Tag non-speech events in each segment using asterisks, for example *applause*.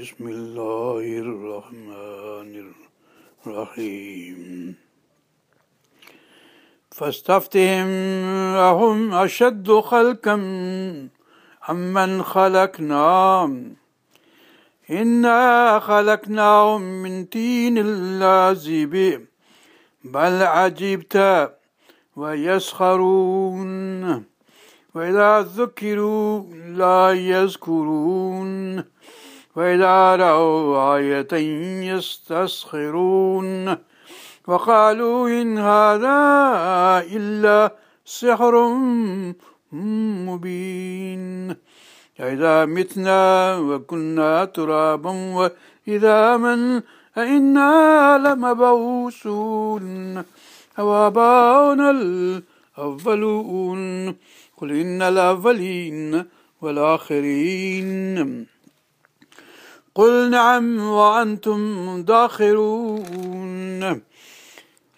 بسم الله الرحمن الرحيم. فاستفتهم أهم أشد خلقا أمن خلقنا إنا خلقناهم من طين لازب بل عجبت ويسخرون وإذا ذكروا لا يذكرون. وإذا رأوا آية يستسخرون وقالوا إن هذا إلا سحر مبين. إذا متنا وكنا ترابا وإذا من أئنا لمبعوثون. أو آباؤنا الأولون. قل إن الأولين والآخرين. قل نعم وأنتم داخرون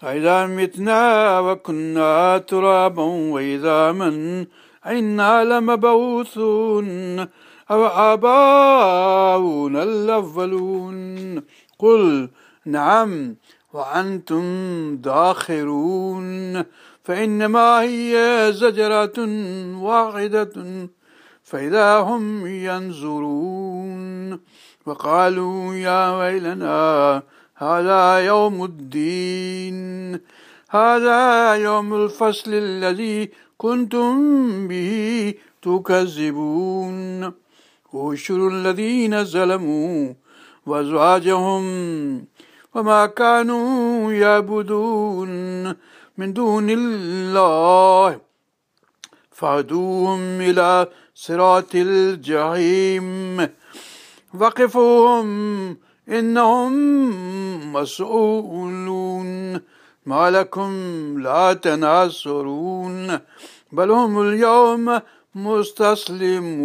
إذا متنا وكنا ترابا وإذا من إنا لمبعوثون. أو آباؤنا الأولون. قل نعم وأنتم داخرون فإنما هي زجرة واحدة. فإذا هم ينظرون. وقالوا يا ويلنا هذا يوم الدين. هذا يوم الفصل الذي كنتم به تكذبون. وشروا الذين ظلموا وأزواجهم وما كانوا يعبدون من دون الله. فهدوهم إلى صراط الجحيم. وقفوهم إنهم مسؤولون. ما لكم لا تناصرون بل هم اليوم مستسلمون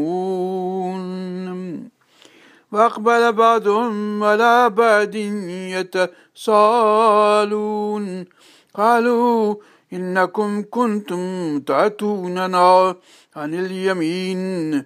وأقبل بعضهم على بعد يتسالون قالوا إنكم كنتم تأتوننا عن اليمين.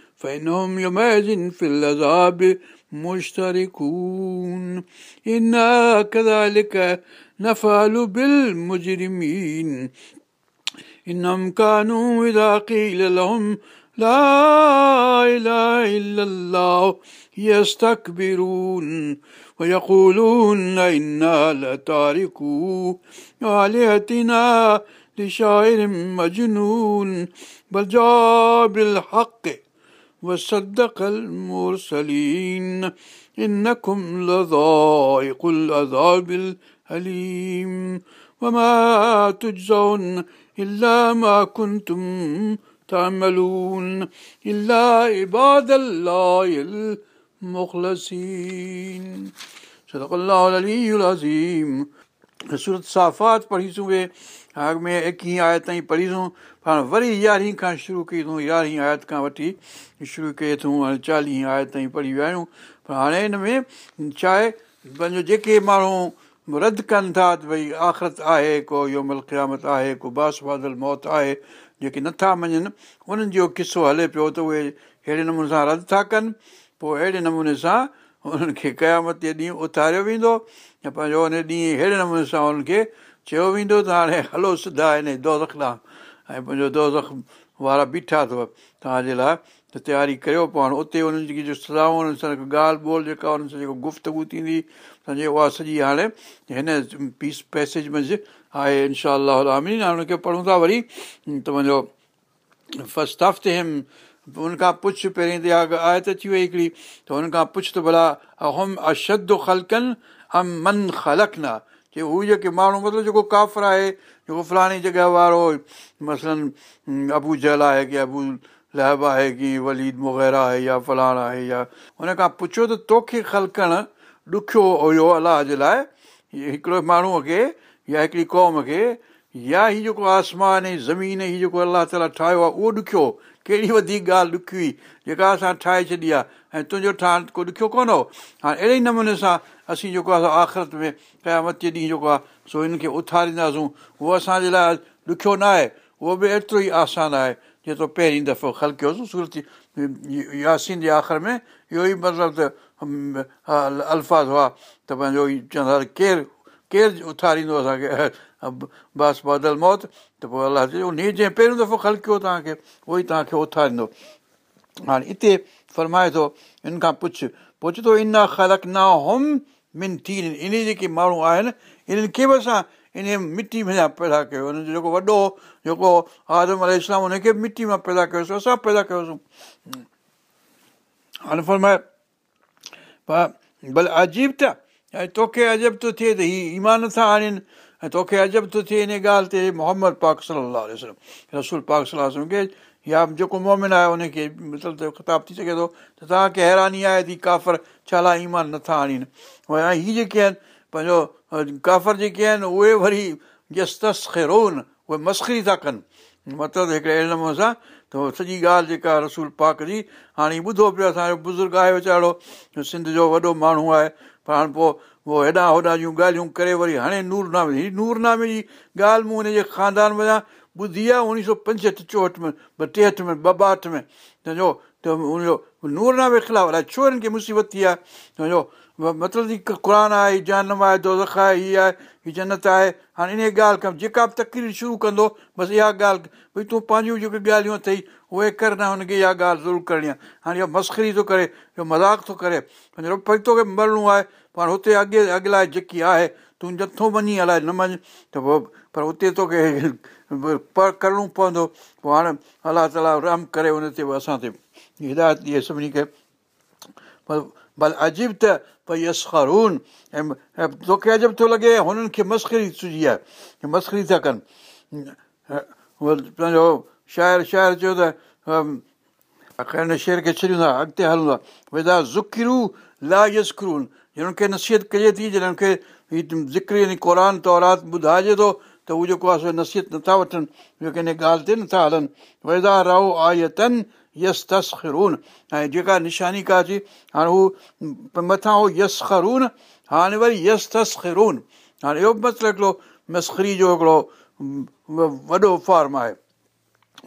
فإنهم يومئذ في العذاب مشتركون. إنا كذلك نفعل بالمجرمين. إنهم كانوا إذا قيل لهم لا إله إلا الله يستكبرون. ويقولون إنا لتاركو آلهتنا لشاعر مجنون. بل جاء بالحق وصدق المرسلين إنكم لذائق العذاب الأليم وما تجزون إلا ما كنتم تعملون إلا عباد الله المخلصين صدق الله العلي العظيم सूरत साफ़ात पढ़ीसूं वे अॻ में एकवीह आयत ताईं पढ़ीसूं پاڻ وري يارهين کان شروع ڪئي اٿئون يارهين آيت کان وٺي شروع ڪئي اٿئون هاڻي چاليهه آيت تائين پڙهي ويا آهيون پر هاڻي هن ۾ ڇا آهي پنهنجو جيڪي ماڻهو رد ڪن ٿا ته ڀئي آخرت آهي ڪو يومل قيامت آهي ڪو باس بادل موت آهي جيڪي نٿا مڃن انهن جو قصو هلي پيو ته اهي اهڙي نموني سان رد ٿا ڪن. پوءِ اهڙي نموني سان انهن کي قيامت جي ڏينهن اٿاريو ويندو ۽ پنهنجو ان ڏينهن اهڙي نموني سان انهن کي چيو ويندو ته هاڻي هلو سڌا هن دوزک ڏانهن ۽ پنهنجو دوزک وارا بيٺا اٿو. توهان جي لاءِ ته تياري ڪريو پوءِ هاڻي اتي انهن جي صلاحون انهن سان ڳالهه ٻول جيڪا انهن سان جيڪو گفتگ ٿيندي سمجهي اها سڄي هاڻي هن پيس پيسيج منجهه آهي انشا هاڻي هن کي پڙهون ٿا وري. ته منهنجو فرسٽ هفتي هم. هن کان پڇ پهرين ته آيت اچي وئي هڪڙي. ته هن کان پڇ ته ڀلا اهم اشد خلڪن هم من خلق نه جيڪي ماڻهو مطلب جيڪو ڪافر آهي جيڪو فلاڻي جڳهه وارو مسئلن ابو جل آهي ڪه ابو لهب آهي ڪه وليد مغيرا آهي يا فلاڻ آهي يا. هن کان پڇو ته توکي خلڪڻ ڏکيو هيو الله جي لاءِ هڪڙو ماڻهوءَ کي يا هڪڙي قوم کي يا هيءُ جيڪو آسمان ۽ زمين هيءُ جيڪو الله تالا ٺاهيو آهي اهو ڏکيو ڪهڙي وڌيڪ ڳالهه ڏکي هئي جيڪا اسان ٺاهي ڇڏي آهي ۽ تنهنجو ٺهڻ ڪو ڏکيو ڪونه هو. هاڻي اهڙي ئي نموني سان اسين جيڪو آهي آخرت ۾ قيامت جي ڏينهن جيڪو آهي سو هن کي اٿارينداسون. اهو اسان جي لاءِ ڏکيو نه آهي اهو به ايترو ئي آسان آهي جيترو پهرين دفعو خلڪيوس سورت ياسين جي آخر ۾. اهو ئي مطلب ته الفاظ هئا ته پنهنجو ئي چوندا ڪير ڪير اٿاريندو اسان کي بس بادل موت ته پوءِ الله چيو ان جنهن پهريون دفعو خلڪيو توهان کي اهو ئي توهان کي اٿاريندو هاڻي هتي فرمائي ٿو هن کان پڇ چئي ٿو ان من ٿي ان جيڪي ماڻهو آهن انهن کي به اسان ان مٽي ۾ پيدا ڪيو هن جو جيڪو وڏو جيڪو آدم ال اسلام هن کي به مٽي مان پيدا ڪيوسين اسان پيدا ڪيوسين هاڻي فرمائي ڀلي عجيب ته ۽ توکي عجب ٿو ٿئي ته هيءَ ايمان نٿا آڻن. ۽ توکي عجب ٿو ٿئي ان ڳالهه تي محمد پاڪ صلاح وسلم رسول پاڪ صلاح کي يا جيڪو مومن آهي ان کي مطلب ته خطاب ٿي سگهي ٿو ته توهان کي هيراني آهي ٿي ڪافر ڇا لاءِ ايمان نٿا آڻين. ۽ هيءَ جيڪي آهن پنهنجو ڪافر جيڪي آهن اهي وري جس ٿس اهي مسکري ٿا ڪن. مطلب هڪڙي اهڙي نموني سان ته سڄي ڳالهه جيڪا رسول پاڪ جي هاڻي ٻڌو پيو اسان جو بزرگ آهي ويچارو سنڌ جو وڏو ماڻهو آهي پر هاڻي پوءِ اهو هيڏان هوڏان جون ڳالهيون ڪري وري هاڻي نورنامي هيءَ نورنامي جي ڳالهه مون هن جي خاندان وڃان ٻڌي آهي اڻويهه سؤ پنجهٺ چوهٺ ۾ ٻه ٽيهٺ ۾ ٻه ٻاهٺ ۾ سمجهو ته هن جو نورنامي خلاف الائي ڇو هنن کي مصيبت ٿي آهي سمجهو مطلب قر آهي جانم آهي دوزک آهي هيءَ آهي هيءَ جنت آهي هاڻي ان ڳالهه کان جيڪا به تڪرير شروع ڪندو بس اها ڳالهه ڀئي تون پنهنجون جيڪي ڳالهيون اٿئي اهي ڪر نه هن کي اها ڳالهه ضرور ڪرڻي آهي هاڻي اهو مسڪري ٿو ڪري اهو مذاق ٿو ڪري توکي مرڻو آهي پاڻ هتي اڳي اڳلائي جيڪي آهي تون نٿو وڃي الائي نه مڃ ته پوءِ پر اتي توکي ڪرڻو پوندو پوءِ هاڻي الله تالا رحم ڪري هن تي اسان تي هدايت ڏئي سڀني کي ڀلي عجيب ته ڀئي اسکارون ۽ توکي عجب ٿو لڳي هنن کي مسڪري سجهي آهي مسڪري ٿا ڪن پنهنجو شاعر شاعر چيو ته هن شير کي ڇڏيون ٿا اڳتي هلون ٿا ويندا زڪرو لا يسڪرون هنن کي نصيحت ڪجي ٿي جڏهن هن کي هيءَ ذڪر يعني قر تورات ٻڌائجي ٿو ته اهو جيڪو آهي سو نصيحت نٿا وٺن جيڪي هن ڳالهه تي نٿا هلن ويندا رهو آيتن يس ٿس خرون ۽ جيڪا نشاني ڪا اچي هاڻي هو مٿان هو يس خرون هاڻي وري يس ٿس خرون هاڻي اهو به مطلب هڪڙو مسکري جو هڪڙو وڏو فارم آهي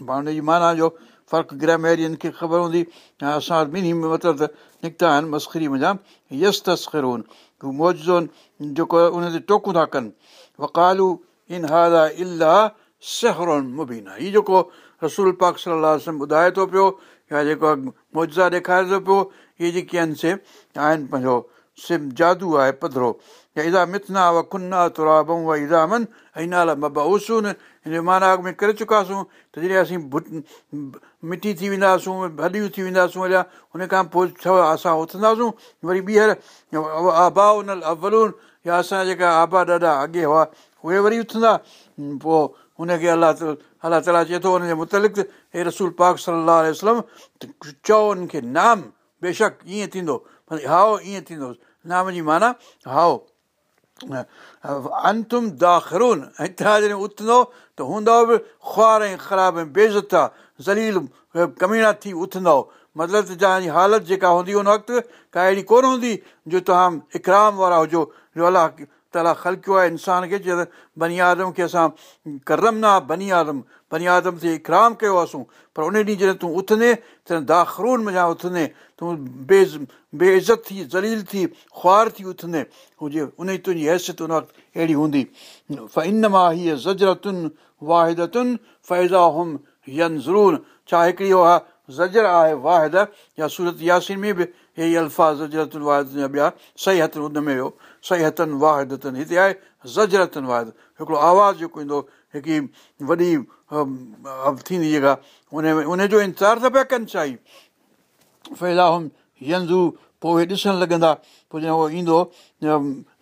پاڻ هن جي معنيٰ جو فرق گراميرين کي خبر هوندي ۽ اسان ٻنهي ۾ مطلب ته نڪتا آهن مسکري منهنجا يس ٿس خرون موجون جيڪو ان تي ٽوڪون ٿا ڪن وڪالو ان سهرون مبينا هيءُ جيڪو رسول پاڪ صلاح ٻڌائي ٿو پيو يا جيڪو موزا ڏيکاري ٿو پيو اهي جيڪي آهن سي آهن پنهنجو سم جادو آهي پڌرو. يا ازا مٿنا و کنا ترابون و ازامن ۽ نالا ببا اسون هن معنيٰ ۾ ڪري چڪاسين ته جڏهن اسين مٽي ٿي وينداسين ڀڏيون ٿي وينداسين هن کان پوءِ ڇهه اسان اٿنداسين وري ٻيهر آبا ان اولون يا اسان جا جيڪا آبا ڏاڍا اڳي هئا اهي وري اٿندا. پوءِ هن کي الله الله تالا چئي ٿو هن جي مطلق هي رسول پاڪ صلاح چئو هنن کي نام بيشڪ ائين ٿيندو هائو ائين ٿيندو نام جي معنيٰ هائو انتم داخرون ۽ توهان جڏهن اٿندو ته هوندو به خوار ۽ خراب ۽ بيزت آهي ذليل ڪمينا ٿي اٿندو. مطلب ته توهان جي حالت جيڪا هوندي ان وقت ڪا اهڙي ڪونه هوندي جو توهان اڪرام وارا هجو جو الله تالا خلڪيو آهي انسان کي چئي بني آدم کي اسان ڪرم نه بني آدم تي اڪرام ڪيو هئاسين پر ان ڏينهن جڏهن تون اٿندي ته داخرون مڃان اٿندي تون بي بيئزت ٿي ذليل ٿي خوار ٿي اٿندي هجي جي تنهنجي حيثيت ان وقت اهڙي هوندي. ان مان هيءَ زجرتن واهدتن فيزا هم ين ضرور ڇا هڪڙي اها زجر آهي واحد يا سورت ياسين ۾ به هي الفاظ زجرتن واحد جا ٻيا صحيح هٿ ان ۾ ويو صحيح هٿن واهدتن هتي آهي زجرتن واحد هڪڙو آواز جيڪو ايندو هڪڙي وڏي ٿيندي جيڪا ان ۾ ان جو انتظار ته پيا ڪن ڇا ئي فيزا هم ينزو پوءِ اهي ڏسڻ لڳندا پوءِ جڏهن اهو ايندو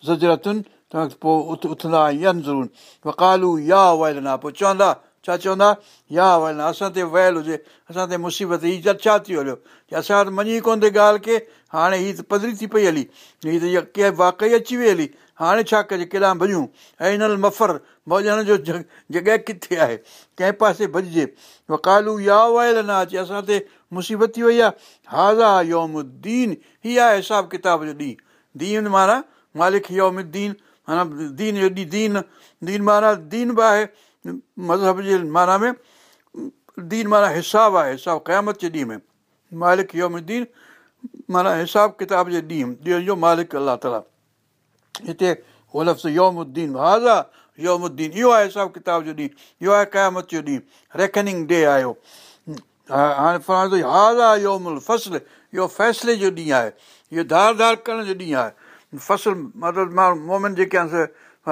زجرتن ته پوءِ اٿ اٿندا ين ضرور وڪالو يا وائلنا پوءِ چوندا ڇا چوندا يا ول اسان تي ويل هجي اسان تي مصيبت هيءَ ڇا ٿي هليو اسان وٽ مڃي ڪونه ٿي ڳالهه کي هاڻي هيءَ ته پڌري ٿي پئي هلي هيءَ ته ڪنهن واقعي اچي وئي هلي هاڻي ڇا ڪجي ڪيڏانهن ڀڄون ۽ هن مفر ڀڄڻ جو جڳهه ڪٿي آهي ڪنهن پاسي ڀڄجي وڪالو يا ويل نه اچي اسان تي مصيبت ٿي وئي آهي هازا يومدين هيءَ آهي حساب ڪتاب جو ڏينهن دين معنيٰ مالڪ يومدين معنيٰ دين جو ڏينهن دين دين معنيٰ دين به آهي مذهب جي معنيٰ ۾ دين معنيٰ حساب آهي حساب قيامت جي ڏينهن ۾. مالڪ يومدين معنيٰ حساب ڪتاب جي ڏينهن ڏينهن جو مالڪ الله تالا. هتي اهو لفظ يومدين هازا يومدين اهو آهي حساب ڪتاب جو ڏينهن اهو آهي قيامت جو ڏينهن ريڪننگ ڊي آيو هاڻي فلاڻي ٿو هازا يومل فصل اهو فيصلي جو ڏينهن آهي اهو ڌار ڌار ڪرڻ جو ڏينهن آهي. فصل مطلب ماڻهو مومن جيڪي آهن سي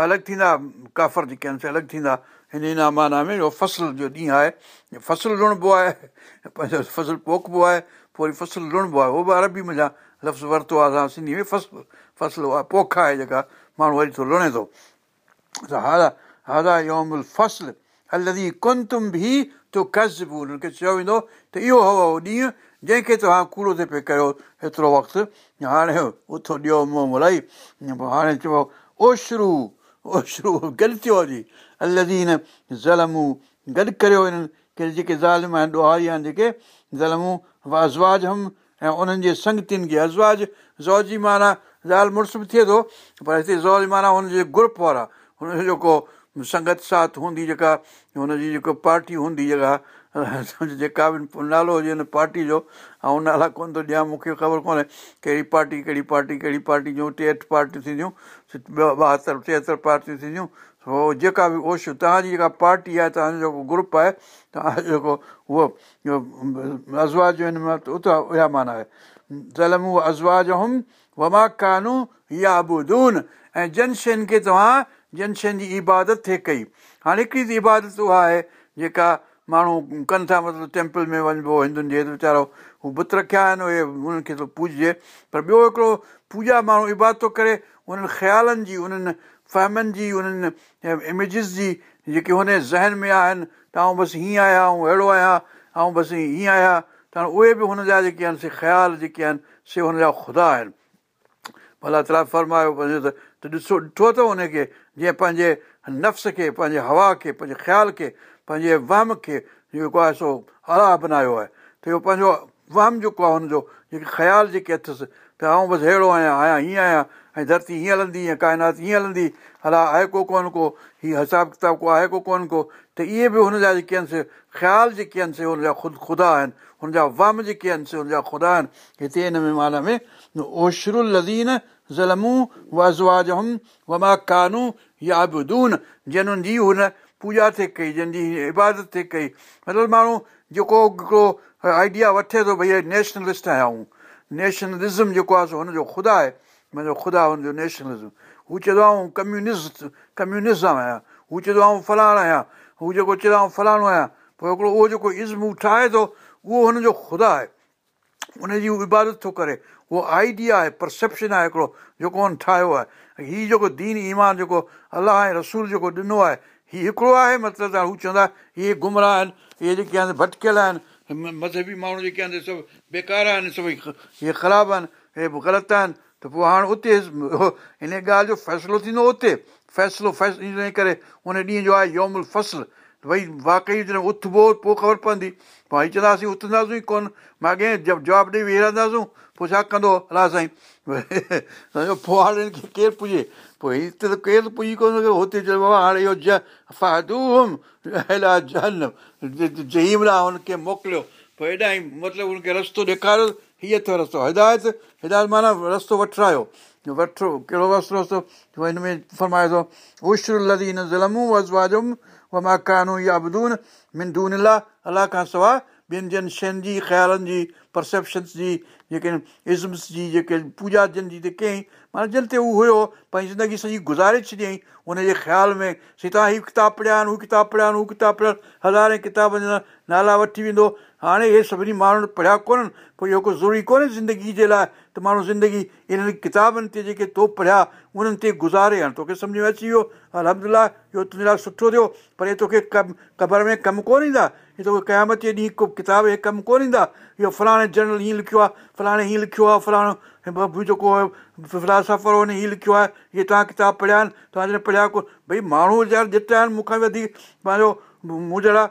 الڳ ٿيندا ڪافر جيڪي آهن سي الڳ ٿيندا هن ان معنيٰ ۾ اهو فصل جو ڏينهن آهي فصل لڻبو آهي پنهنجو فصل پوکبو آهي پوءِ وري فصل لڻبو آهي اهو به عربي منهنجا لفظ ورتو آهي اسان سنڌي ۾ فصل فصل اها پوک آهي جيڪا ماڻهو وري ٿو لڻي ٿو. ته ها هادا يومل فصل الدي ڪن تم به تو ڪز به هنن کي چيو ويندو ته اهو هو اهو ڏينهن جنهن کي توهان ڪوڙو ٿئي پيو ڪيو هيترو وقت هاڻي اٿو ڏيو ملائي پوءِ هاڻي چيو اوشرو اوشرو ٿيو اڄ الدين زلمون گڏ ڪريو هنن ڪي جيڪي ظالم آهن ڏوهاري آهن جيڪي زلمون وازواج هم ۽ انهن جي سنگتين کي ازواج زوجي معنيٰ زال مڙس به ٿئي ٿو پر هتي زوج معنيٰ هن جي گروپ وارا هن جو جيڪو سنگت ساٿ هوندي جيڪا هن جي جيڪو پارٽي هوندي جيڪا جيڪا به نالو هجي هن پارٽي جو ۽ نالا ڪونه ٿو ڏيان مون کي خبر ڪونهي ڪهڙي پارٽي ڪهڙي پارٽي ڪهڙي پارٽي جو ٽيهٺ پارٽيون ٿينديون ٻاهتر ٽيهتر پارٽيون ٿينديون اهو جيڪا به اوش توهان جي جيڪا پارٽي آهي توهان جو جيڪو گروپ آهي توهان جو جيڪو اهو ازواج جو هن ۾ اتان اها معنيٰ آهي. زلمو ازواج هم وما ڪانو يا بڌون ۽ جن شين کي توهان جن شين جي عبادت ٿئي ڪئي. هاڻي هڪڙي ته عبادت اها آهي جيڪا ماڻهو ڪن ٿا مطلب ٽيمپل ۾ وڃبو هندن جي ويچارو هو بت رکيا آهن اهي انهن کي ٿو پوڄجي پر ٻيو هڪڙو پوڄا ماڻهو عبادت ٿو ڪري انهن خيالن جي انهن فهمن جي انهن اميجس جي جيڪي هن ذهن ۾ آهن ته آئون بس هيئن آهيان ۽ اهڙو آهيان ۽ بس هيئن آهيان ته اهي به هن جا جيڪي آهن سي خيال جيڪي آهن سي هن جا خدا آهن. ڀلا تالا فرمايو پنهنجو ته ڏسو ڏٺو اٿو هن کي جيئن پنهنجي نفس کي پنهنجي هوا کي پنهنجي خيال کي پنهنجي وهم کي جيڪو آهي سو الا بنايو آهي. ته اهو پنهنجو وهم جيڪو آهي هن جو جيڪي خيال جيڪي اٿس ته آئون بس اهڙو آهيان آهيان هيئن آهيان ۽ ڌرتي هيئن هلندي ڪائنات هيئن هلندي. هلا آهي ڪو ڪونه ڪو هيءَ حساب ڪتاب ڪو آهي ڪو ڪونه ڪو. ته اهي به هن جا جيڪي آهن سي خيال جيڪي آهن سي هن جا خود خدا آهن. هن جا وهم جيڪي آهن سي هن جا خدا آهن. هتي هن ۾ معنيٰ ۾ لزين زلمو وزواج هم وما ڪانو يا بدون جنهن جي هن پوڄا ٿئي ڪئي جنهن جي عبادت ٿئي ڪئي. مطلب ماڻهو جيڪو هڪڙو آئيڊيا وٺي ٿو ڀئي نيشنلسٽ آهيان آئون نيشنلزم جيڪو آهي سو هن جو خدا آهي منهنجو خدا هن جو نيشنلزم هو چوندو آئون ڪميونسٽ ڪميونزم آهيان هو چوندو آئون فلاڻو آهيان هو جيڪو چوندو آئون فلاڻو آهيان پوءِ هڪڙو اهو جيڪو عزم هو ٺاهي ٿو اهو هن جو خدا آهي ان جي هو عبادت ٿو ڪري اهو آئيڊيا آهي پرسيپشن آهي هڪڙو جيڪو هن ٺاهيو آهي هيءُ جيڪو دين ايمان جيڪو الله ۽ رسول جيڪو ڏنو آهي هيءُ هڪڙو آهي مطلب ته هو چوندا اهي آهن اهي جيڪي آهن ڀٽڪيل آهن مذهبي ماڻهو جيڪي آهن سڀ بيڪار آهن سڀئي اهي خراب آهن اهي به غلط آهن. ته پوءِ هاڻي اتي هن ڳالهه جو فيصلو ٿيندو اتي. فيصلو فيس ان ڪري ان ڏينهن جو آهي يومل فصل ڀئي واقعي جڏهن اٿبو پوءِ خبر پوندي پوءِ چوندا اسين اٿنداسين ڪونه مان اڳي جواب ڏيئي ويهي پوءِ ڇا ڪندو الله سائين پوءِ هاڻي هن کي ڪير پڄي پوءِ هتي ته ڪير پڄي ڪونه سگهي هتي چيو بابا هاڻي اهو جهيم لاءِ هن کي موڪليو پوءِ هيڏا ئي مطلب هن کي رستو ڏيکاريو هيءَ اٿو رستو هدايت هدايت معنيٰ رستو وٺرايو وٺو ڪهڙو رستو رستو هن ۾ فرمائي ٿو اشر زلمون وزواجم وما ڪانو يا ابدون مندون الله الله کان سواءِ ٻين جن شين جي خيالن جي پرسيپشنس جي جيڪي ازمس جي جيڪي پوڄا جن جي ڪيئين معنيٰ جن تي اهو هيو پنهنجي زندگي سڄي گذاري ڇڏيئين ان جي خيال ۾ سيتا هيءُ ڪتاب پڙهيا آهن هو ڪتاب پڙهيا آهن هو ڪتاب پڙهيا هزاري ڪتابن جا نالا وٺي ويندو. هاڻي اهي سڀني ماڻهو پڙهيا ڪونهن پوءِ اهو ڪو ضروري ڪونهي زندگي جي لاءِ ته ماڻهو زندگي انهن ڪتابن تي جيڪي تو پڙهيا انهن تي گذاري هاڻي. توکي سمجهه ۾ اچي ويو؟ الهمدلا اهو تنهنجي لاءِ سٺو ٿيو پر اهي توکي ڪم قبر ۾ ڪم ڪونه ايندا. اهي توکي قيامت ڏينهن ڪو ڪتاب ڪم ڪونه ايندا. اهو فلاڻي جنرل هيئن لکيو آهي فلاڻي هيئن لکيو آهي فلاڻو ببو جيڪو فلاسفر هن هيئن لکيو آهي. اهي توهان ڪتاب پڙهيا آهن؟ توهان جڏهن پڙهيا ڪونه ڀئي ماڻهو ويچارا ڄٽ آهن مون کان وڌيڪ پنهنجو مون جهڙا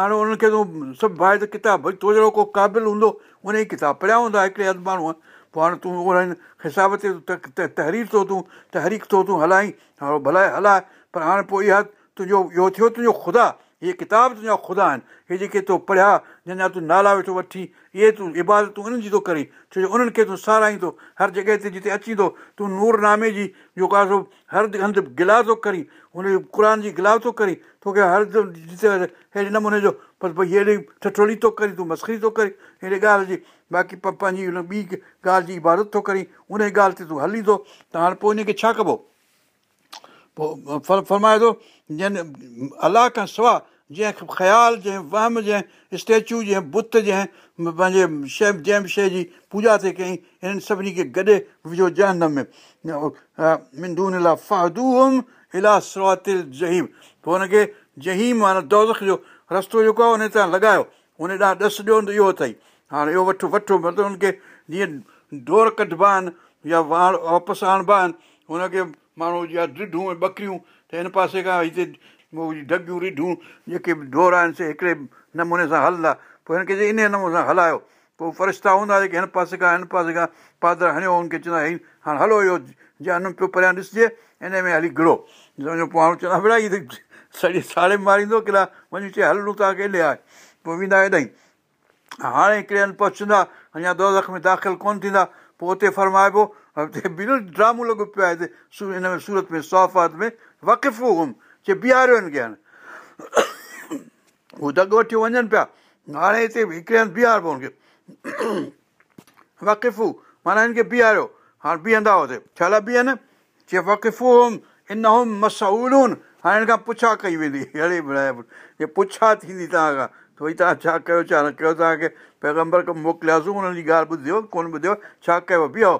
هاڻي انهن کي تون سڀ ڀائي ته ڪتاب ڀئي تو جهڙو ڪو قابل هوندو ان جي ڪتاب پڙهيا هوندا هڪڙي هنڌ ماڻهوءَ پوءِ هاڻي تون ان حساب تي تحرير ٿو تون تحريڪ ٿو تون هلائي. هاڻي ڀلا هلائي. پر هاڻي پوءِ اها تنهنجو اهو ٿيو تنهنجو خدا. اهي ڪتاب تنهنجا خدا آهن. اهي جيڪي تو پڙهيا جنهن جا تون نالا ويٺو وٺي اهي تون ابادتون انهن جي ٿو ڪري ڇو جو انهن کي تون سارائيندو هر جڳهه تي جتي اچي ٿو تون نورنامي جي جيڪو آهي هر هنڌ گلا ٿو ڪري هن قر جي گلا ٿو ڪري توکي هر جتي اهڙي نموني جو پر ڀئي هيڏي ٺٺولي ٿو ڪري تون مسڪري ٿو ڪري اهڙي ڳالهه جي باقي پنهنجي هن ٻي ڳالهه جي عبادت ٿو ڪري ان ڳالهه تي تون هلي ٿو ته هاڻي پوءِ هن کي ڇا ڪبو؟ پوءِ فرمائي ٿو جنهن الله کان سواءِ جنهن خيال جنهن وهم جنهن اسٽيچو جنهن بت جنهن پنهنجي شيءِ جنهن به شيءِ جي پوڄا ٿئي ڪئي هنن سڀني کي گڏي وجهو جنهن ۾. جهيم. پوءِ هن کي جهيم معنيٰ دولک جو رستو جيڪو آهي ان تان لڳايو. ان ڏانهن ڏس ڏيو ته اهو اٿئي. هاڻي اهو وٺو وٺو مطلب هن کي جيئن ڊور ڪڍبا آهن يا واڻ واپس آڻبا آهن هن کي ماڻهو يا ڏڍون ۽ ٻڪريون ته هن پاسي کان هتي ڍگيون رڍون جيڪي به ڍور آهن سي هڪڙي نموني سان هلندا. پوءِ هن کي ان نموني سان هلايو. پوءِ فرشتا هوندا جيڪي هن پاسي کان هن پاسي کان پادر هڻيو. هن کي چوندا هي هاڻي هلو اهو جنم پيو پريان ڏسجي. ان ۾ هلي گهرو. سمجهو پوءِ ماڻهو چوندا هيءَ ته سڄي ساڙي ماريندو ڪلا وڃي چئي هلون ٿا ڪيڏي آهي پوءِ ويندا هيڏان ئي. هاڻي هڪڙي هنڌ پهچندا اڃا دو لک ۾ داخل ڪونه ٿيندا. پوءِ هتي فرمائبو هتي بل ڊرامو لڳو پيو آهي. هتي هن ۾ سورت ۾ سوفات ۾ وقفو هئم چئي بيهاريو هن کي هاڻي هو دگ وٺي وڃن پيا هاڻي هتي هڪڙي هنڌ بيهاربو هن کي وقفو معنيٰ هن کي بيهاريو هاڻي بيهندا هتي ڇا لاءِ بيهن چئي وقفو هئم ان هئم مسولون هاڻي هن کان پڇا ڪئي ويندي اهڙي پڇا ٿيندي توهان کان ته ڀئي توهان ڇا ڪيو ڇا نه ڪيو توهان کي پيگمبر موڪلياسين هنن جي ڳالهه ٻڌيو ڪونه ٻڌيو ڇا ڪيو بيهو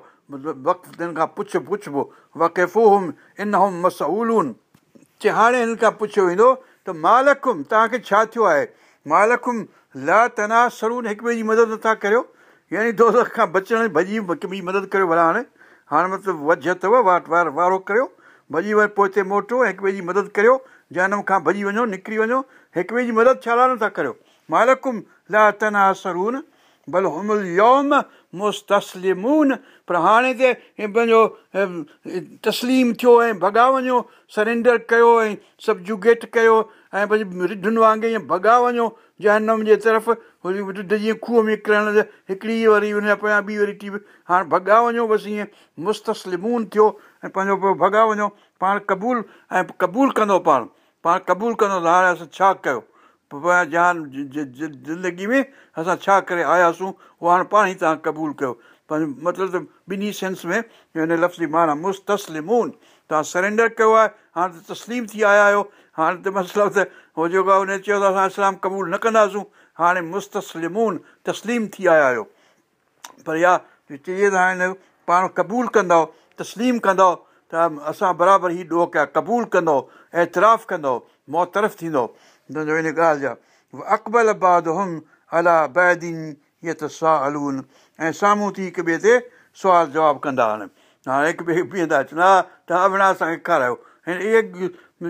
وقت هن کان پڇ پڇبو وقفو هئم ان هئم مسولون چئي هاڻي هن کان پڇيو ويندو ته مالڪم توهان کي ڇا ٿيو آهي؟ مالڪم لا تنا سرون هڪ ٻئي جي مدد نٿا ڪريو. يعني دوست کان بچڻ ڀڄي هڪ ٻي مدد ڪريو ڀلا هاڻي. هاڻي مطلب وجهه اٿو واٽ وار وارو ڪريو. ڀڄي وڃو پوءِ هتي موٽو هڪ ٻئي جي مدد ڪريو. جنم کان ڀڄي وڃو نڪري وڃو. هڪ ٻئي جي مدد ڇا لاءِ نٿا ڪريو؟ مالڪم لا تنا سرون ڀل همل يوم مستسلمون پر هاڻي ته پنهنجو تسليم ٿيو ۽ ڀڳا وڃو سرينڊر ڪيو ۽ سڀ جگيٽ ڪيو ۽ پنهنجي رڍن وانگر ائين ڀڳا وڃو جنم جي طرف ۾ ڪرڻ هڪڙي وري هن جا پويان ٻي وري ٽي هاڻي ڀڳا وڃو بس ائين مستسلمون ٿيو ۽ پنهنجو ڀڳا وڃو پاڻ قبول ۽ قبول ڪندو پاڻ. پاڻ قبول ڪندو ته هاڻي اسان ڇا ڪيو جان زندگي ۾ اسان ڇا ڪري آياسين اهو هاڻي پاڻ ئي توهان قبول ڪيو. پنهنجو مطلب ته ٻنهي سينس ۾ هن لفظ معنيٰ مستسلمون توهان سرينڊر ڪيو آهي هاڻي ته تسليم ٿي آيا آهيو. هاڻي ته مطلب ته اهو جيڪو آهي هن چيو ته اسان اسلام قبول نه ڪنداسين. هاڻي مستسلمون تسليم ٿي آيا آهيو. پر اها چئجي ته هاڻي پاڻ قبول ڪندؤ تسليم ڪندؤ ته اسان برابر ئي ڏوهه ڪيا قبول ڪندؤ اعتراف ڪندؤ مترف ٿيندو ان ڳالهه جا اڪبل بعد هم الا بيدين اهي ته هلون ۽ سامهون ٿي هڪ ٻئي تي سوال جواب ڪندا هاڻي هاڻي هڪ ٻئي بيهندا اچن ها توهان اوڻا اسان کي کارايو هن اهي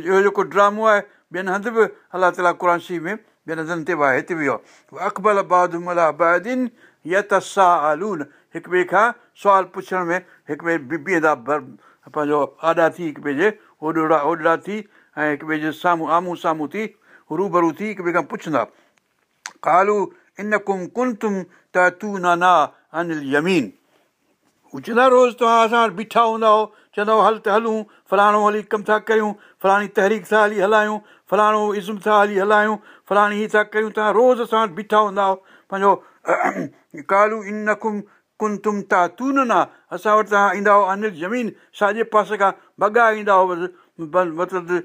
اهو جيڪو ڊرامو آهي ٻين هنڌ به الله تالا قر ۾ ٻين هنڌن تي به آهي هتي به آهي اڪبل بعد هم الا بيدين ي ته هلون هڪ ٻئي کان سوال پڇڻ ۾ هڪ ٻئي بيهندا پنهنجو آڏا ٿي هڪ ٻئي جي اوڏا اوڏا ٿي ۽ هڪ ٻئي جي سامهون آمهون سامهون ٿي روبرو ٿي هڪ ٻئي کان پڇندا ڪالو ان ڪم ڪن تم ته تون نانا انيل يمين هو چوندا روز توهان اسان وٽ بيٺا هوندا هو چوندا هل ته هلون فلاڻو هلي ڪم ٿا ڪيون فلاڻي تحريڪ ٿا هلي هلايون فلاڻو عزم ٿا هلي هلايون فلاڻي هيءَ ٿا ڪيون توهان روز اسان وٽ بيٺا هوندا هو پنهنجو ڪالو ان ڪم ڪن تم ٿا نه نا اسان وٽ توهان ايندا انيل زمين ساڄي پاسي کان ڀڳا ايندا هئا مطلب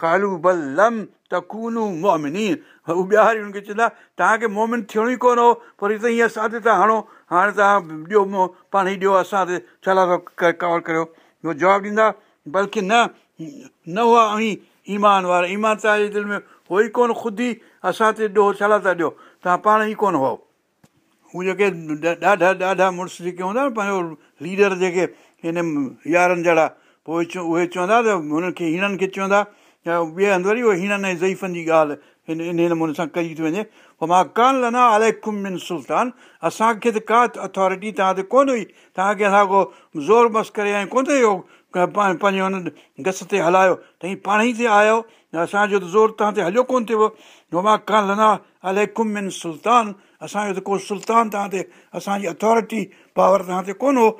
ڪالو بل لم ته ڪونو مومني هو ٻيا هن کي چوندا توهان کي مومن ٿيڻو ئي ڪونه هو پر ته هيئن اسان تي ٿا هڻو. هاڻي توهان ڏيو پاڻ ئي ڏيو اسان تي ڇلا ٿو ڪور ڪريو. اهو جواب ڏيندا بلڪه نه نه هئا ايمان وارا. ايمان توهان جي دل ۾ هو ئي ڪونه خود ئي. اسان تي ڏيو ڇلا ٿا ڏيو. توهان پاڻ ئي ڪونه هو. هو جيڪي ڏاڍا ڏاڍا مڙس جيڪي هوندا نه پنهنجو ليڊر جيڪي هن يارن جهڙا پوءِ چو اهي چوندا ته هنن کي هيڻن کي چوندا ٻئي هنڌ وري اهي هيڻن ۽ ضعيفن جي ڳالهه هن ان نموني سان ڪئي ٿي وڃي پوءِ مان ڪانه لنا الائي ڪمن سلطان اسان کي ته ڪا اٿارٽي توهان تي ڪونه هئي توهان کي اسان ڪو زور مس ڪري ۽ ڪونه ٿيو پنهنجي هن گس تي هلايو ته هيءَ پاڻ ئي تي آيو اسان جو ته زور توهان تي هليو ڪونه ٿيو مان ڪانه لنا الائي ڪمن سلطان اسان جو ته ڪو سلطان توهان تي اسان جي اٿارٽي پاور توهان تي ڪونه هو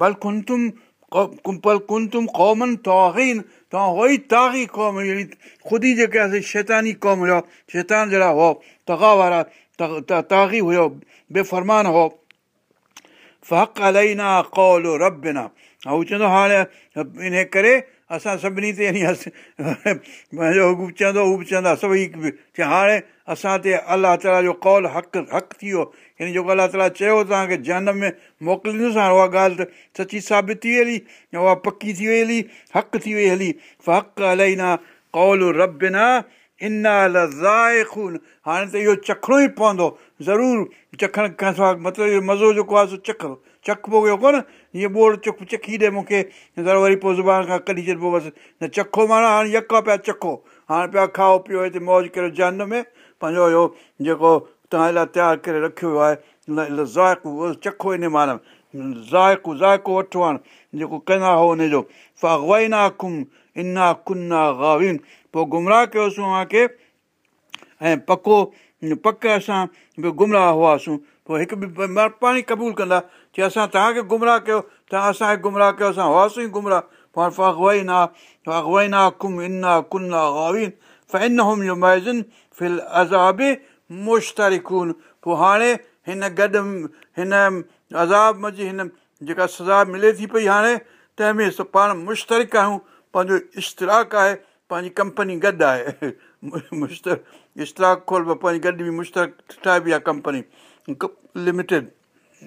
بل ڪنتم بل ڪنتم قومن توهين توهان اهو ئي تاغي قوم اهڙي خود ئي جيڪي آهي شيتاني قوم هيو شيطان جهڙا هو تگا وارا تاغي هيو بيفرمان هو فق الائي نا ڪول ربنا ۽ هو چوندو هاڻي ان ڪري اسان سڀني تي پنهنجو هو به چوندو هو به چوندا سڀئي هاڻي اسان تي الله تالا جو ڪول حق حق ٿي ويو. يعني جيڪو الله تالا چيو توهان کي جنم ۾ موڪليندس هاڻي اها ڳالهه ته سچي ثابت ٿي وئي هلي اها پڪي ٿي وئي هلي حق ٿي وئي هلي حق الائي نه ڪول رب نه انا ضايع خون هاڻي ته اهو چکڻو ئي پوندو ضرور. چکڻ کان سواءِ مطلب اهو مزو جيڪو آهي سو چک چکبو ويو ڪونه. هيئن ٻوڙ چک چکي ڏي مون کي. وري پوءِ زبان کان ڪڍي ڇڏبو بس. نه چکو معنيٰ هاڻي يڪا پيا چکو. هاڻي پيا کائو پيئو هتي موج ڪريو جن ۾ پنهنجو اهو جيڪو توهان لاءِ تيار ڪري رکيو ويو آهي ذائقو چکو ان معنيٰ ذائقو ذائقو وٺو هاڻي جيڪو ڪندا هو هن جو فائنا ڪم انا ڪنا گاوين پوءِ گمراهه ڪيوسين ۽ پڪو پڪ اسان به گمراهه هئاسين پوءِ هڪ به پاڻ ئي قبول ڪندا ڪه اسان توهان کي گمراهه ڪيو توهان اسان کي گمراهه ڪيو اسان هئاسين گمراهه پوءِ فائنا فائنا ڪم انا ڪنا گاوين فين هوم جو ميزن فل عذاب مشترڪون. پوءِ هاڻي هن گڏ هن عذاب منجهه هن جيڪا سزا ملي ٿي پئي هاڻي تنهن ۾ پاڻ مشترڪ آهيون. پنهنجو اشتراڪ آهي پنهنجي ڪمپني گڏ آهي. مشتر اشتراڪ کول پنهنجي گڏ به مشترڪ ٺاهبي آهي ڪمپني. لميٽيڊ.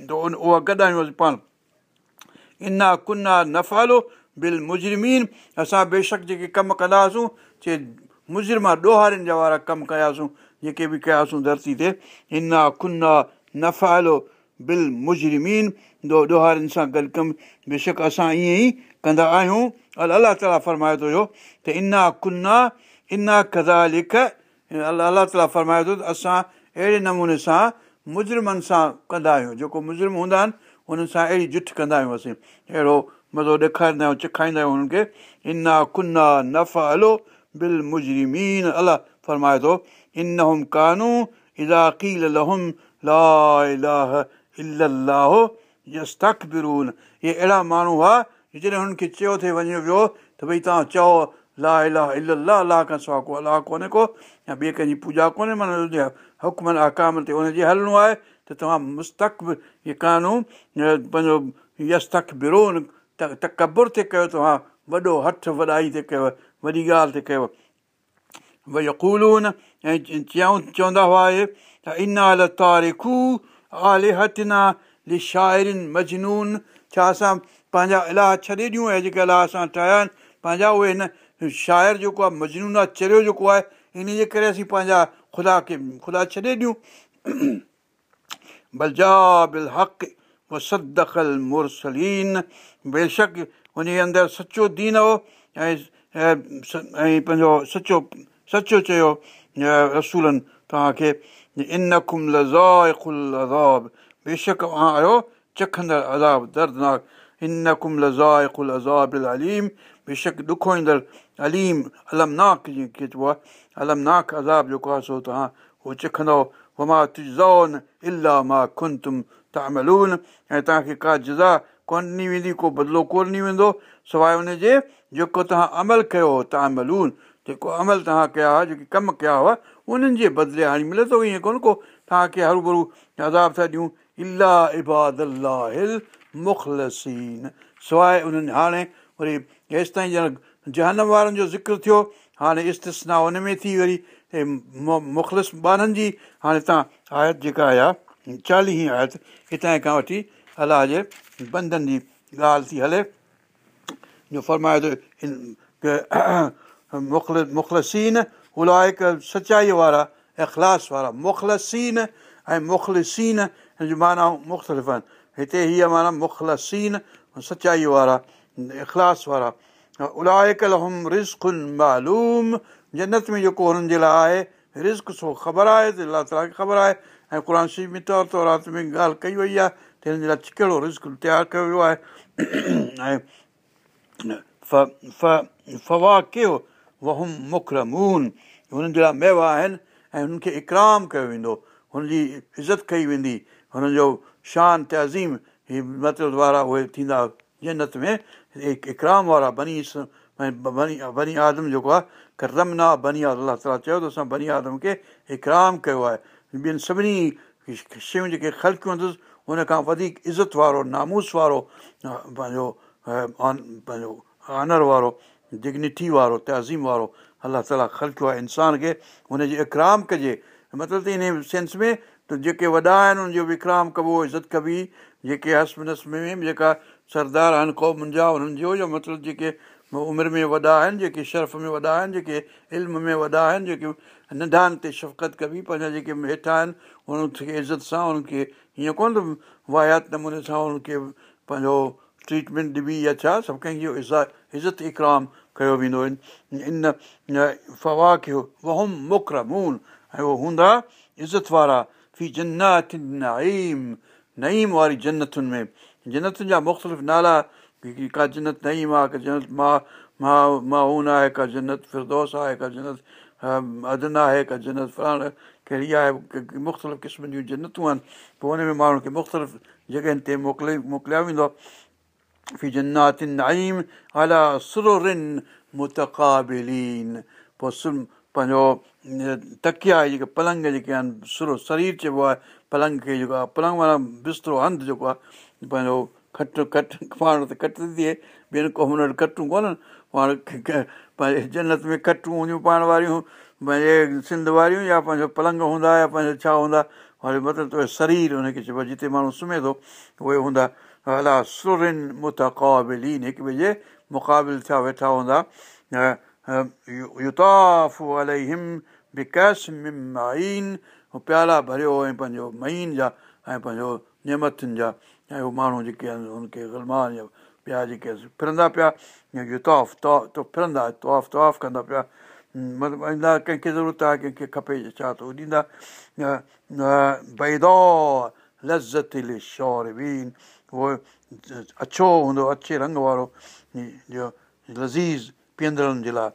ته ان اها گڏ آهيون پاڻ. انا ڪنا نفالو بل مجرمين. اسان بيشڪ جيڪي ڪم ڪندا هئاسين چي مجرما ڏوهارين جا وارا ڪم ڪياسين جيڪي به ڪياسين ڌرتي تي. انا ڪنا نفالو بل مجرمين ڏوهارين سان گڏ ڪم. بيشڪ اسان ائين ئي ڪندا آهيون. ال الله تالا فرمائي ٿو هيو ته انا ڪنا انا ڪدا لک الله تالا فرمائي ٿو ته اسان اهڙي نموني سان مجرمن سان ڪندا آهيون. جيڪو مجرم هوندا آهن هنن سان اهڙي جٺ ڪندا آهيون اسين. اهڙو مزو ڏيکاريندا آهيون چکائيندا آهيون هنن کي. انا ڪنا نف هلو بل مجرمين الله اهي اهڙا ماڻهو هئا جڏهن هنن کي چيو ٿئي وڃي ويو ته ڀئي توهان چئو لا الاهه الاهه الله کان سواءِ ڪو الله ڪونهي ڪو يا ٻئي ڪنهن جي پوڄا ڪونهي معنيٰ حڪمن اڪام تي هن جي هلڻو آهي ته توهان مستڪ به اهي ڪانو پنهنجو يس تڪ برون ته تڪبر تي ڪيو توهان وڏو هٿ وڏائي تي ڪيو وڏي ڳالهه تي ڪيو ڀئي يڪولون ۽ چيون چوندا هئا ته انا ل تاريخو آلي هٿنا ل شائرين مجنون ڇا اسان پنهنجا الاهه ڇڏي ڏيون ۽ جيڪي الله اسان ٺاهيا آهن پنهنجا اهي هن شاعر جيڪو آهي مجنون آهي چريو جيڪو آهي ان جي ڪري اسين پنهنجا خدا کي خدا ڇڏي ڏيون بلجا بل حق وسدل مرسلين بيشڪ ان اندر سچو دين هو ۽۽ پنهنجو سچو سچو چيو رسولن توهان کي ان کم لزائڪل عذاب بيشڪ آهيو چکندڙ عذاب دردناڪ ان کم لزائڪل عذاب اليم بيشڪ ڏکو ايندڙ اليم المناڪ جيئن چئبو آهي المناڪ عذاب جيڪو آهي سو توهان اهو چکندو وما تزون الاهه مان کن تم تاملون ۽ توهان کي ڪا جزا ڪونه ڏني ويندي ڪو بدلو ڪونه ڏني ويندو سواءِ هن جي جيڪو توهان عمل ڪيو هو تاملون جيڪو عمل توهان ڪيا هئا جيڪي ڪم ڪيا هئا انهن جي بدلي هاڻي ملي ٿو ائين ڪونه ڪو توهان کي هرو ڀرو عذاب ٿا ڏيون. الله مخلسين. سواءِ انهن هاڻي وري هيس تائين ڄڻ جهنم وارن جو ذڪر ٿيو هاڻي استسنا هن ۾ ٿي وري مخلص ٻارن جي هاڻي توهان آيت جيڪا آهي چاليهه آيت هتان کان وٺي الله جي بندن جي ڳالهه ٿي هلي جو فرمائي ٿو مخلسين الائڪ سچائيءَ وارا اخلاص وارا مخلسين ۽ مخلسين هن جون معنيٰ مختلف آهن هتي هيءَ معنيٰ مخلسين سچائيءَ وارا اخلاص وارا الائڪل هم رزن معلوم جنت ۾ جيڪو هنن جي لاءِ آهي رزڪ سو خبر آهي ته الله تالا کي خبر آهي ۽ قر ۾ طور تورات ۾ ڳالهه ڪئي وئي آهي ته هن جي لاءِ ڪهڙو رزڪ تيار ڪيو ويو آهي ۽ فوا ڪيو وهم مکرمون هنن جي لاءِ ميوا آهن ۽ هنن کي اڪرام ڪيو ويندو هن جي عزت ڪئي ويندي هن جو شان تزيم هي مطلب وارا اهي ٿيندا جنت ۾ اڪرام وارا بني بني بني آدم جيڪو آهي ڪرمنا بني الله تالا چيو ته اسان بني آدم کي اڪرام ڪيو آهي ٻين سڀني شيون جيڪي خلڪيون اٿس هن کان وڌيڪ عزت وارو ناموس وارو پنهنجو پنهنجو آنر وارو ڊگنٽي وارو تزيم وارو الله تالا خلڪيو آهي انسان کي هن جي اڪرام ڪجي. مطلب ته ان سينس ۾ ته جيڪي وڏا آهن ان جو وڪرام ڪبو عزت ڪبي. جيڪي هسم نسم ۾ جيڪا سردار آهن قومن جا انهن جو يا مطلب جيڪي عمر ۾ وڏا آهن جيڪي شرف ۾ وڏا آهن جيڪي علم ۾ وڏا آهن جيڪي ننڍان تي شفقت ڪبي پنهنجا جيڪي هيٺان آهن انهن کي عزت سان انهن کي هيئن ڪونه ته وايات نموني سان انهن کي پنهنجو ٽريٽمينٽ ڏبي يا ڇا سڀ ڪنهن جو ازا عزت اڪرام ڪيو ويندو ان فوا ڪيو وهم مکرمون ۽ اهو هوندا عزت وارا في جنات نئيم نئيم واري جنتن ۾ جنتن جا مختلف نالا ڪا جنت نئيم آهي ڪا جنت مان مان مائن آهي ڪا جنت فردوس آهي ڪا جنت ادن آهي ڪا جنت فلاڻ ڪهڙي آهي مختلف قسمن جون جنتون آهن پوءِ هن ۾ ماڻهن کي مختلف جڳهين تي موڪلي موڪليا ويندو آهي في جنات نئيم الا سرن متقابلين پوءِ سر پنهنجو تڪيا جيڪي پلنگ جيڪي آهن سرو شرير چئبو آهي پلنگ کي جيڪو آهي پلنگ معنيٰ بسترو هنڌ جيڪو آهي پنهنجو کٽ کٽ پاڻ ڪٽ ٿئي ٻين قومن وٽ ڪٽون ڪونهن پاڻ پنهنجي جنت ۾ ڪٽون هونديون پائڻ واريون پنهنجي سنڌ واريون يا پنهنجو پلنگ هوندا يا پنهنجو ڇا هوندا وري مطلب ته شرير هن کي چئبو آهي جتي ماڻهو سمهي ٿو اهي هوندا الا سرن متقابلين هڪ ٻئي جي مقابل ٿيا ويٺا هوندا يتاف الهم مائن پيالا ڀريو ۽ پنهنجو مهين جا ۽ پنهنجو نيمتن جا ۽ اهي ماڻهو جيڪي آهن ان کي گلمان جيڪي ڦرندا پيا يتاف تو ڦرندا طواف ڪندا پيا مطلب ايندا ڪنهن کي ضرورت آهي ڪنهن کي کپي ڇا ته اهي ڏيندا ڀئيدو لذت شور بين اهو اڇو هوندو اڇي رنگ وارو جو لذيذ پيئندڙن جي لاءِ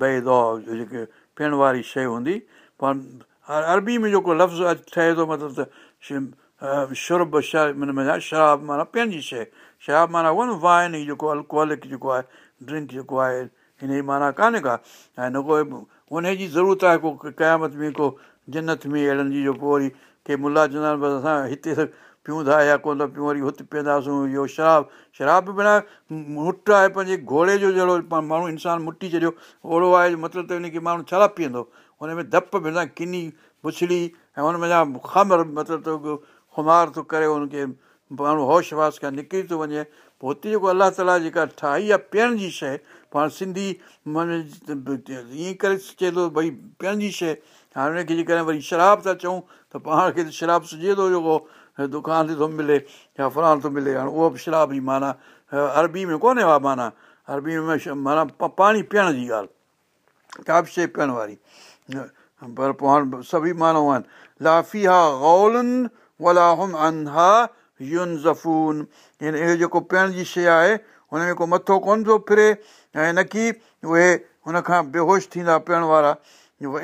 ڀئي دو جيڪي پيئڻ واري شيءِ هوندي پر عربي ۾ جيڪو لفظ ٺهي ٿو مطلب ته شرب معنيٰ شراب معنيٰ پيئڻ جي شيءِ شراب معنيٰ اهو نه وائن جيڪو الڪوهلڪ جيڪو آهي ڊرنڪ جيڪو آهي هن جي معنيٰ ڪانهي ڪا ۽ نه ڪو ان جي ضرورت آهي ڪو قيامت ۾ ڪو جنت ۾ اهڙن جي جو پوءِ وري ڪي ملا چوندا آهن بس اسان هتي پيون ٿا يا ڪونه ٿا پيون وري هتي پيئنداسين اهو شراب شراب به معنيٰ مٽ آهي پنهنجي گهوڙي جو جهڙو ماڻهو انسان مٽي ڇڏيو اوڙو آهي مطلب ته ان کي ماڻهو ڇا پيئندو. هن ۾ ڌپ پيئندا ڪني بڇڙي ۽ هن ۾ خمر مطلب ته کمار ٿو ڪري هن کي ماڻهو هوش واس کان نڪري ٿو وڃي. پوءِ هتي جيڪو الله تالا جيڪا ٺاهي آهي پيئڻ جي شيءِ پاڻ سنڌي من ائين ڪري چئي ٿو ڀئي پيئڻ جي شيءِ هاڻي هن کي جيڪڏهن وري شراب ٿا چئون ته پاڻ کي شراب سجهي ٿو جيڪو دڪان تي ٿو ملي يا فلاڻ ٿو ملي هاڻي اهو به شراب جي معنيٰ عربي ۾ ڪونهي ها معنيٰ عربي ۾ معنيٰ پاڻي پيئڻ جي ڳالهه ڪا به شيءِ پيئڻ واري پر پوءِ هاڻي سڀئي ماڻهو آهن لافي ها گولن ولا انها ين زفون هن اهو جيڪو پيئڻ جي شيءِ آهي هن ۾ ڪو مٿو ڪونه ٿو فري ۽ نه ڪه اهي هن کان بيهوش ٿيندا پيئڻ وارا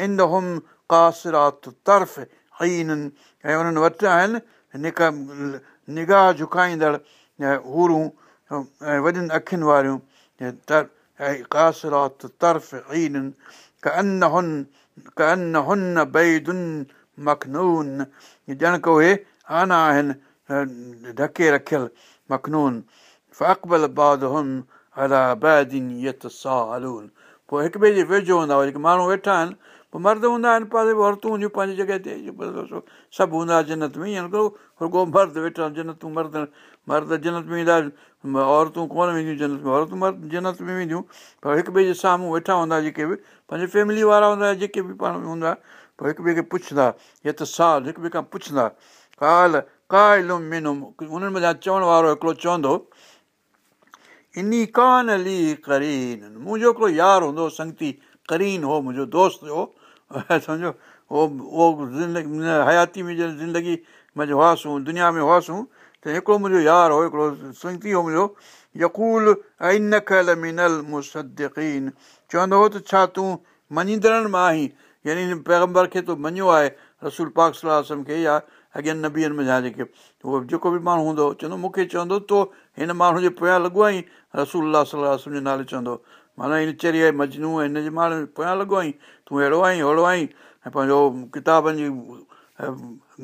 ان هم ۽ انهن وٽ آهن نڪا نگاهه جهڪائيندڙ هورون ۽ وڏين اکين واريون ڪاسرات طرف اينن ڪ ان هن ڪ ان هن بيدن مکنون. ڄڻ ڪو اهي آنا آهن ڍڪي رکيل مکنون. فقبل بعد هن پوءِ هڪ ٻئي جي ويجهو هوندا هئا جيڪي ماڻهو ويٺا آهن پوءِ مرد هوندا آهن پاسي عورتون هونديون پنهنجي جڳهه تي سڀ هوندا جنت ۾ ائين رڳو مرد ويٺا جنتون مرد مرد جنت ۾ ايندا عورتون ڪونه وينديون جنت ۾ عورتون مرد جنت ۾ وينديون پر هڪ ٻئي جي سامهون ويٺا هوندا جيڪي به پنهنجي فيملي وارا هوندا جيڪي به پاڻ هوندا پوءِ هڪ ٻئي کي پڇندا هي ته سال هڪ ٻئي کان پڇندا ڪال ڪا علم منم انهن ۾ چوڻ وارو هڪڙو چوندو ان ڪانه لي ڪرين منهنجو هڪڙو يار هوندو سنگتي ڪرين هو منهنجو دوست هو سمجهو اهو اهو زندگي حياتي ۾ جڏهن زندگي ۾ هئاسين دنيا ۾ هئاسين ته هڪڙو منهنجو يار هو هڪڙو سنگتي هو منهنجو يڪول ۽ نکل منل مسدين چوندو هو ته ڇا تون مڃيندڙن مان آهين؟ يعني هن پيگمبر کي تون مڃيو آهي رسول پاڪ صلاح کي يا اڳيان نبين ۾ جا جيڪي اهو جيڪو به ماڻهو هوندو چوندو مون کي چوندو تو هن ماڻهو جي پويان لڳو آئي رسول صلاح جي نالي چوندو معنيٰ هن چري آهي مجنون هن جي ماڻهو پويان لڳو آئي تون اهڙو آئي اوهڙو آئي ۽ پنهنجو ڪتابن جي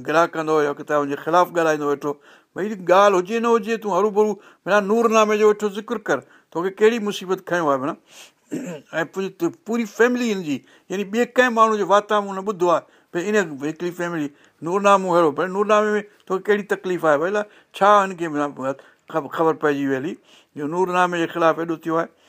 گراڪ ڪندو يا ڪتابن جي خلاف ڳالهائيندو ويٺو. ڀئي ڳالهه هجي نه هجي تون هرو ڀرو معنيٰ نورنامي جو ويٺو ذڪر ڪر. توکي ڪهڙي مصيبت کيو آهي معنيٰ؟ *clears throat* ۽ پوري فيملي هن جي يعني ٻئي ڪنهن ماڻهو جو واتاورڻ نه ٻڌو آهي ڀئي ان هڪڙي فيملي نورنامو اهڙو ڀئي نورنامي ۾ توکي ڪهڙي تڪليف آهي؟ ڀئي ڇا هن کي خبر پئجي وئي هلي جو نورنامي جي خلاف ايڏو ٿيو آهي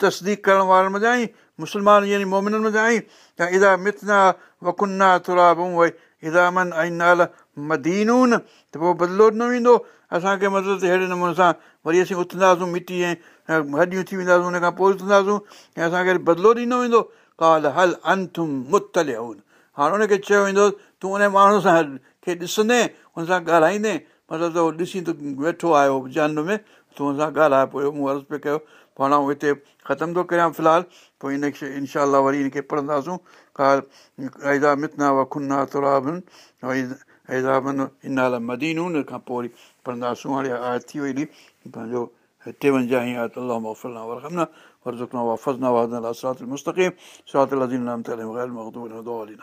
تسديڪڻ وارن مومنا وڪنا ٿرا من ۽ مدينون ته پوءِ بدلو ڏنو ويندو اسان کي مطلب اهڙي نموني سان وري اسين اٿنداسين مٽي هڏيون ٿي وينداسين هن کان پوءِ اٿنداسين ۽ اسان کي بدلو ڏنو ويندو ڪالل हाणे हुनखे चयो वेंदो तूं उन माण्हू सां खे ॾिसंदे हुन सां ॻाल्हाईंदे मतिलबु त उहो ॾिसी त वेठो आयो जन में तूं हुन सां ॻाल्हाए पियो मूं अर्ज़ु पियो कयो पाण हिते ख़तमु थो करियां फ़िलहालु पोइ हिनखे इनशा वरी हिनखे पढ़ंदासूं का मितना वखुना तुराबन इनाल मदीनून खां पोइ वरी पढ़ंदासूं हाणे आयत थी वई पंहिंजो टेवंजाह आयत अलाह वफ़लना वरहमना वरज़ुकना वफ़ज़ना वहदना सरात मुस्तक़ीम सरात الذين أنعمت عليهم غير المغضوب عليهم ولا الضالين